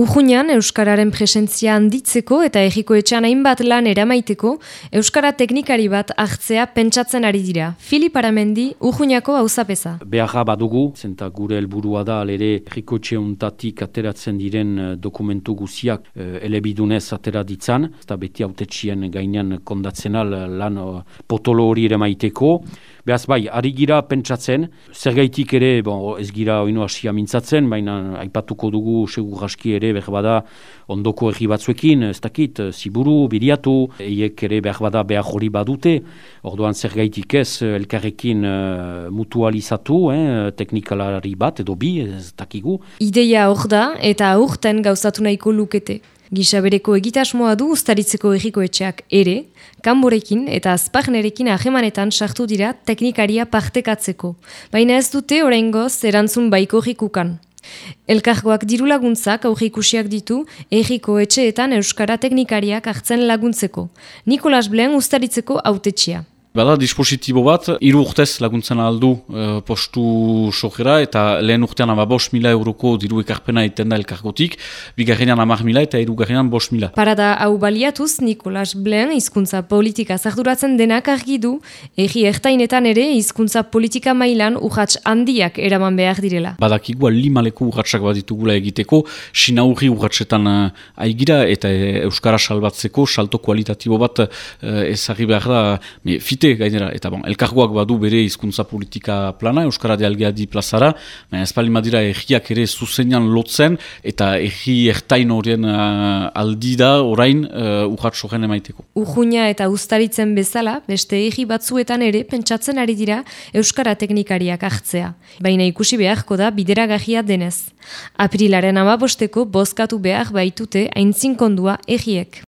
Urruñan Euskararen presentzia handitzeko eta egiko etxan hainbat lan eramaiteko, Euskara teknikari bat hartzea pentsatzen ari dira. Filip Aramendi, Urruñako hauzapeza. Beharra badugu, zenta gure helburua da, alere egiko untatik ateratzen diren eh, dokumentu guziak eh, elebidunez atera ditzan, eta beti autetxien gainean kondatzen lan uh, potolo hori ere maiteko. Beaz bai, ari gira pentsatzen, zer gaitik ere, bon, ez gira oinu asia mintzatzen, baina aipatuko dugu segur aski ere behar bada ondoko egi batzuekin, ez dakit, ziburu, biriatu, eiek ere behar bada behar hori badute, orduan zer gaitik ez, elkarrekin uh, mutualizatu, eh, teknikalari bat edo bi, ez dakigu. Ideia hor da eta aurten gauzatu nahiko lukete. Gisa bereko egitasmoa du ustaritzeko egiko etxeak ere, kanborekin eta azpagnerekin ahemanetan sartu dira teknikaria partekatzeko. Baina ez dute oraingoz erantzun baiko jikukan. Elkargoak diru laguntzak aurrikusiak ditu egiko etxeetan Euskara teknikariak hartzen laguntzeko. Nikolas Blen ustaritzeko autetxia. Bada, dispositibo bat, hiru urtez laguntzen aldu e, postu sojera, eta lehen urtean ama bos mila euroko diru ekarpena iten da elkargotik, bigarrenean amak mila eta hiru garrenean bos mila. Parada hau baliatuz, Nikolas Blen hizkuntza politika zarduratzen denak argi du, egi ertainetan ere hizkuntza politika mailan urratx handiak eraman behar direla. Badakigua limaleko urratxak bat ditugula egiteko, sinaurri urratxetan uh, aigira eta e, Euskara salbatzeko, salto kualitatibo bat uh, ezagri behar da, me, gainera, eta bon, elkargoak badu bere hizkuntza politika plana, Euskara de Algeadi plazara, baina ez pali madira egiak ere zuzenean lotzen, eta egi ertain horien uh, aldi da orain uh, urrat sogen emaiteko. Urjuina eta ustaritzen bezala, beste egi batzuetan ere pentsatzen ari dira Euskara teknikariak hartzea, baina ikusi beharko da bideragahia denez. Aprilaren amabosteko bozkatu behar baitute aintzin kondua egiek.